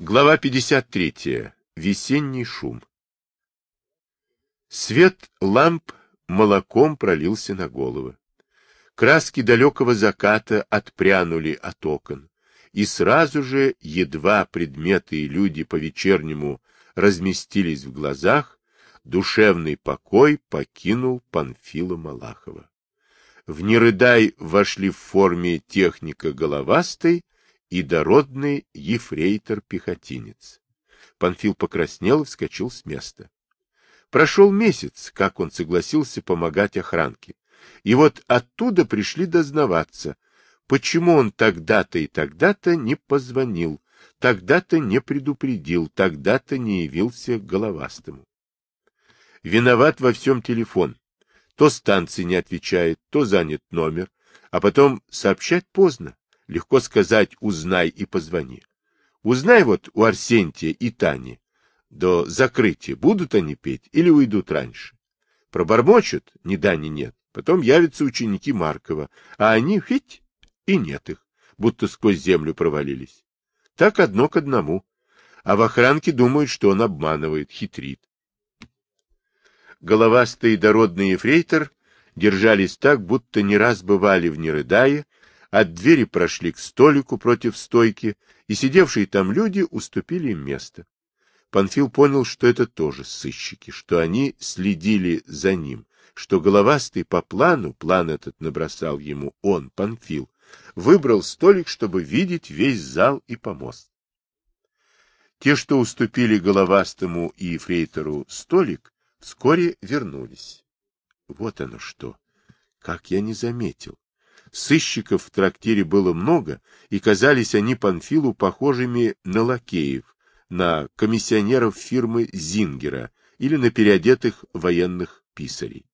Глава 53. Весенний шум. Свет ламп молоком пролился на головы. Краски далекого заката отпрянули от окон, и сразу же, едва предметы и люди по-вечернему разместились в глазах, душевный покой покинул Панфила Малахова. В Нерыдай вошли в форме техника головастой и дородный ефрейтор-пехотинец. Панфил покраснел и вскочил с места. Прошел месяц, как он согласился помогать охранке. И вот оттуда пришли дознаваться, почему он тогда-то и тогда-то не позвонил, тогда-то не предупредил, тогда-то не явился головастому. Виноват во всем телефон. То станции не отвечает, то занят номер, а потом сообщать поздно. Легко сказать «узнай и позвони». Узнай вот у Арсентия и Тани до закрытия, будут они петь или уйдут раньше. Пробормочут, ни да, ни нет. Потом явятся ученики Маркова, а они, хоть, и нет их, будто сквозь землю провалились. Так одно к одному. А в охранке думают, что он обманывает, хитрит. Головастый дородный ефрейтор держались так, будто не раз бывали в Нерыдае, от двери прошли к столику против стойки, и сидевшие там люди уступили им место. Панфил понял, что это тоже сыщики, что они следили за ним, что головастый по плану, план этот набросал ему он, Панфил, выбрал столик, чтобы видеть весь зал и помост. Те, что уступили головастому и ефрейтору столик, вскоре вернулись. Вот оно что! Как я не заметил! Сыщиков в трактире было много, и казались они Панфилу похожими на лакеев, на комиссионеров фирмы Зингера или на переодетых военных писарей.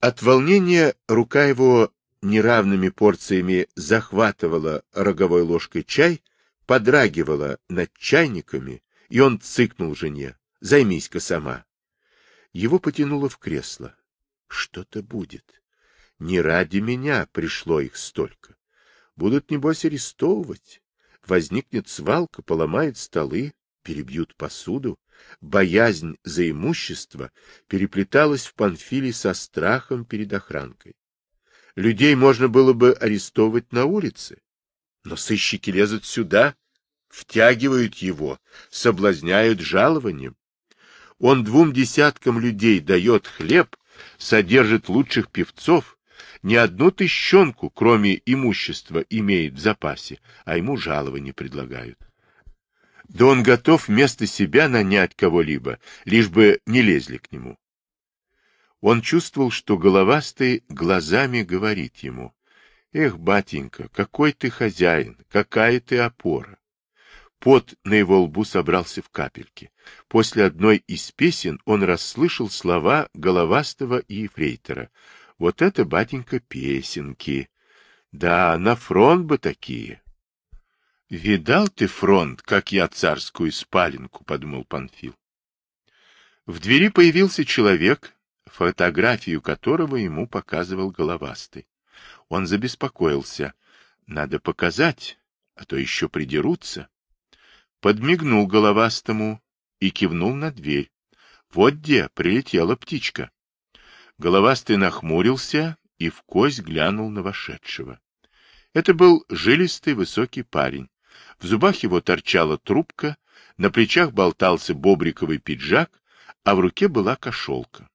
От волнения рука его неравными порциями захватывала роговой ложкой чай, подрагивала над чайниками, и он цыкнул жене. «Займись-ка сама». Его потянуло в кресло. Что-то будет. Не ради меня пришло их столько. Будут, небось, арестовывать. Возникнет свалка, поломают столы, перебьют посуду. Боязнь за имущество переплеталась в Панфиле со страхом перед охранкой. Людей можно было бы арестовывать на улице, но сыщики лезут сюда, втягивают его, соблазняют жалованием. Он двум десяткам людей дает хлеб, содержит лучших певцов, ни одну тыщенку, кроме имущества, имеет в запасе, а ему жалование предлагают. Да он готов вместо себя нанять кого-либо, лишь бы не лезли к нему. Он чувствовал, что головастый глазами говорит ему, «Эх, батенька, какой ты хозяин, какая ты опора!» Пот на его лбу собрался в капельки. После одной из песен он расслышал слова головастого и ефрейтора. Вот это, батенька, песенки. Да, на фронт бы такие. Видал ты фронт, как я царскую спаленку, подумал Панфил. В двери появился человек, фотографию которого ему показывал головастый. Он забеспокоился. Надо показать, а то еще придерутся. Подмигнул головастому и кивнул на дверь. Вот где прилетела птичка. Головастый нахмурился и в кость глянул на вошедшего. Это был жилистый высокий парень. В зубах его торчала трубка, на плечах болтался бобриковый пиджак, а в руке была кошелка.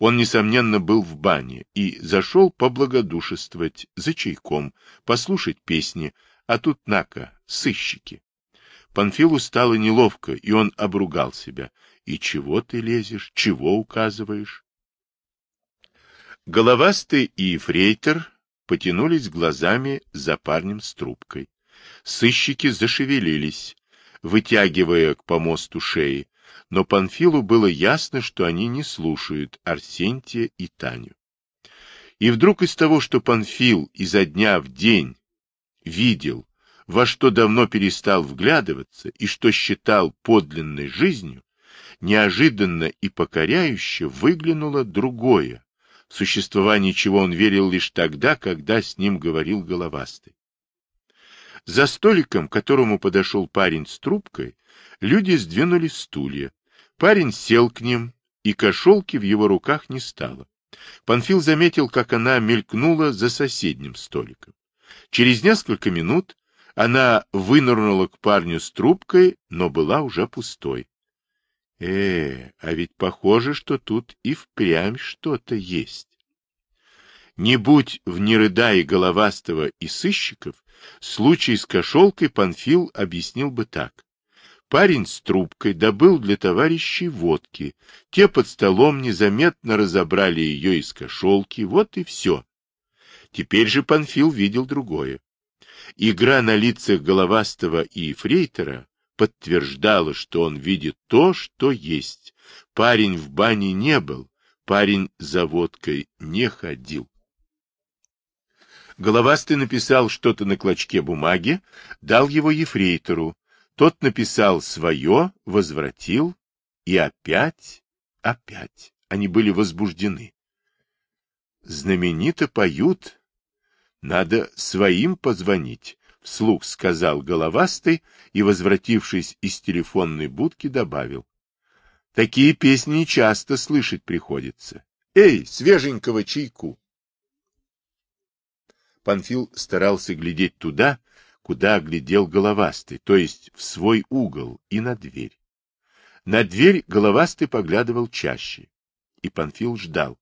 Он, несомненно, был в бане и зашел поблагодушествовать за чайком, послушать песни, а тут, нака, сыщики. Панфилу стало неловко, и он обругал себя. И чего ты лезешь, чего указываешь? Головастый и Фрейтер потянулись глазами за парнем с трубкой. Сыщики зашевелились, вытягивая к помосту шеи, но Панфилу было ясно, что они не слушают Арсентия и Таню. И вдруг из того, что Панфил изо дня в день видел, во что давно перестал вглядываться и что считал подлинной жизнью, неожиданно и покоряюще выглянуло другое, в существование чего он верил лишь тогда, когда с ним говорил головастый. За столиком, к которому подошел парень с трубкой, люди сдвинули стулья. Парень сел к ним, и кошелки в его руках не стало. Панфил заметил, как она мелькнула за соседним столиком. Через несколько минут она вынырнула к парню с трубкой, но была уже пустой. Э, а ведь похоже, что тут и впрямь что-то есть. Не будь в Нерыдае Головастого и сыщиков, случай с кошелкой Панфил объяснил бы так. Парень с трубкой добыл для товарищей водки. Те под столом незаметно разобрали ее из кошелки. Вот и все. Теперь же Панфил видел другое. Игра на лицах Головастого и Фрейтера подтверждала, что он видит то, что есть. Парень в бане не был, парень за водкой не ходил. Головастый написал что-то на клочке бумаги, дал его ефрейтору. Тот написал свое, возвратил, и опять, опять они были возбуждены. Знаменито поют, надо своим позвонить, — вслух сказал головастый и, возвратившись из телефонной будки, добавил. — Такие песни часто слышать приходится. Эй, свеженького чайку! Панфил старался глядеть туда, куда глядел головастый, то есть в свой угол и на дверь. На дверь головастый поглядывал чаще, и Панфил ждал.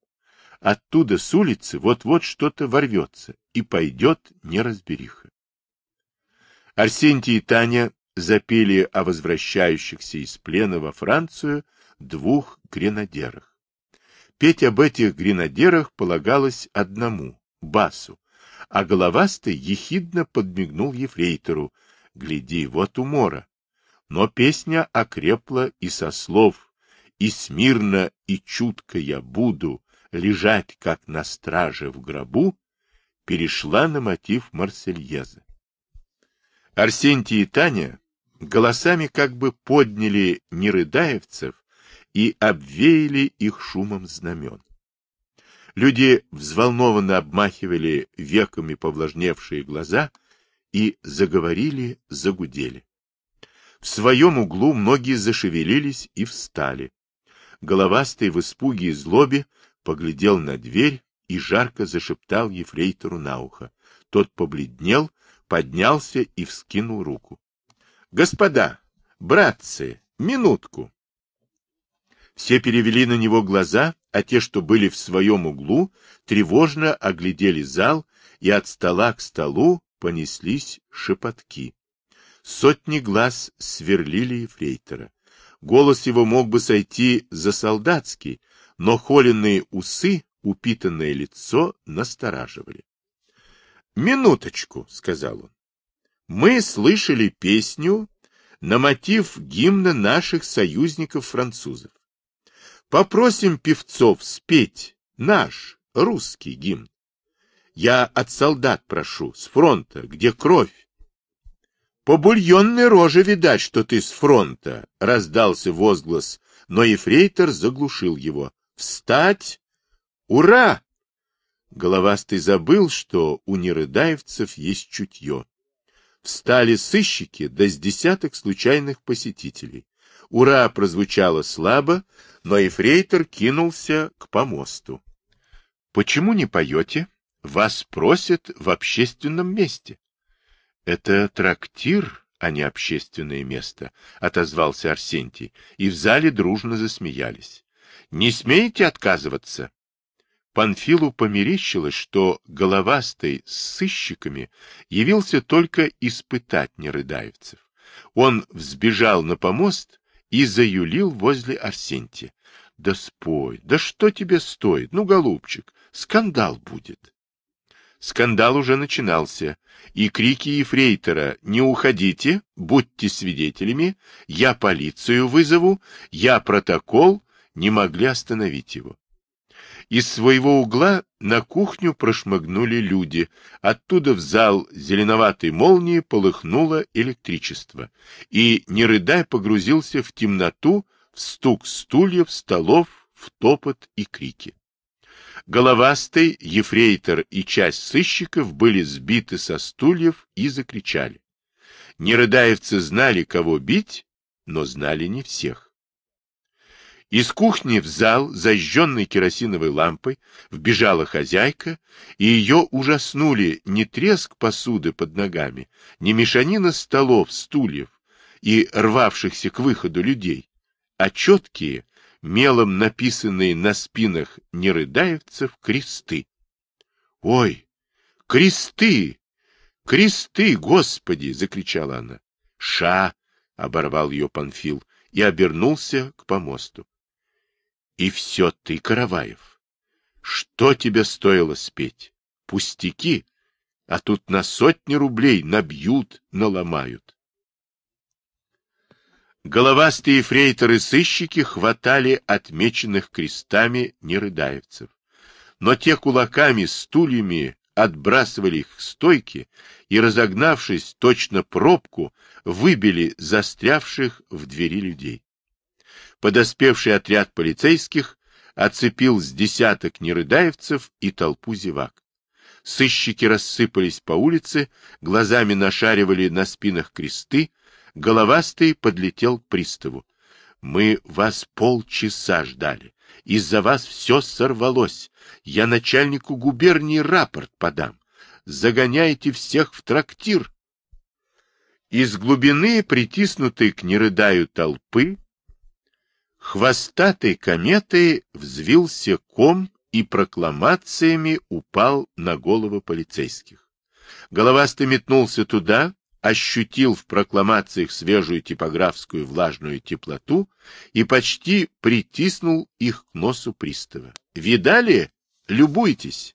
Оттуда с улицы вот-вот что-то ворвется, и пойдет неразбериха. Арсентий и Таня запели о возвращающихся из плена во Францию двух гренадерах. Петь об этих гренадерах полагалось одному, Басу, а головастый ехидно подмигнул ефрейтору. Гляди, вот умора. Но песня окрепла и со слов, и смирно и чутко я буду, лежать, как на страже в гробу, перешла на мотив Марсельеза. Арсентий и Таня голосами как бы подняли нерыдаевцев и обвеяли их шумом знамен. Люди взволнованно обмахивали веками повлажневшие глаза и заговорили, загудели. В своем углу многие зашевелились и встали. Головастый в испуге и злобе поглядел на дверь и жарко зашептал ефрейтору на ухо. Тот побледнел, поднялся и вскинул руку. — Господа, братцы, минутку! Все перевели на него глаза, а те, что были в своем углу, тревожно оглядели зал, и от стола к столу понеслись шепотки. Сотни глаз сверлили ефрейтора. Голос его мог бы сойти за солдатский, но холеные усы, упитанное лицо настораживали. «Минуточку», — сказал он. «Мы слышали песню на мотив гимна наших союзников-французов. Попросим певцов спеть наш русский гимн. Я от солдат прошу, с фронта, где кровь. По бульонной роже видать, что ты с фронта, — раздался возглас, но ефрейтор заглушил его. Встать! Ура! Головастый забыл, что у нерыдаевцев есть чутье. Встали сыщики, да с десяток случайных посетителей. Ура прозвучало слабо, но эфрейтор кинулся к помосту. — Почему не поете? Вас просят в общественном месте. — Это трактир, а не общественное место, — отозвался Арсентий, и в зале дружно засмеялись. Не смеете отказываться? Панфилу померещилось, что головастый с сыщиками явился только испытать нерыдаевцев. Он взбежал на помост и заюлил возле Арсентия. — Да спой, да что тебе стоит? Ну, голубчик, скандал будет. Скандал уже начинался, и крики ефрейтора «Не уходите, будьте свидетелями, я полицию вызову, я протокол» не могли остановить его. Из своего угла на кухню прошмыгнули люди. Оттуда в зал зеленоватой молнии полыхнуло электричество. И, не рыдай, погрузился в темноту, в стук стульев, столов, в топот и крики. Головастый, ефрейтор и часть сыщиков были сбиты со стульев и закричали. Нерыдаевцы знали, кого бить, но знали не всех. Из кухни в зал, зажженной керосиновой лампой, вбежала хозяйка, и ее ужаснули не треск посуды под ногами, не мешанина столов, стульев и рвавшихся к выходу людей, а четкие, мелом написанные на спинах нерыдаевцев кресты. — Ой, кресты! Кресты, Господи! — закричала она. — Ша! — оборвал ее Панфил и обернулся к помосту. И все ты, Караваев. Что тебе стоило спеть? Пустяки, а тут на сотни рублей набьют, наломают. Головастые фрейторы-сыщики хватали отмеченных крестами нерыдаевцев. Но те кулаками, стульями отбрасывали их к стойке и, разогнавшись точно пробку, выбили застрявших в двери людей подоспевший отряд полицейских оцепил с десяток нерыдаевцев и толпу зевак. Сыщики рассыпались по улице, глазами нашаривали на спинах кресты, головастый подлетел к приставу. Мы вас полчаса ждали. Из-за вас все сорвалось. Я начальнику губернии рапорт подам. Загоняйте всех в трактир. Из глубины, притиснутой к нерыдаю толпы, Хвостатой кометой взвился ком и прокламациями упал на головы полицейских. Головастый метнулся туда, ощутил в прокламациях свежую типографскую влажную теплоту и почти притиснул их к носу пристава. «Видали? Любуйтесь!»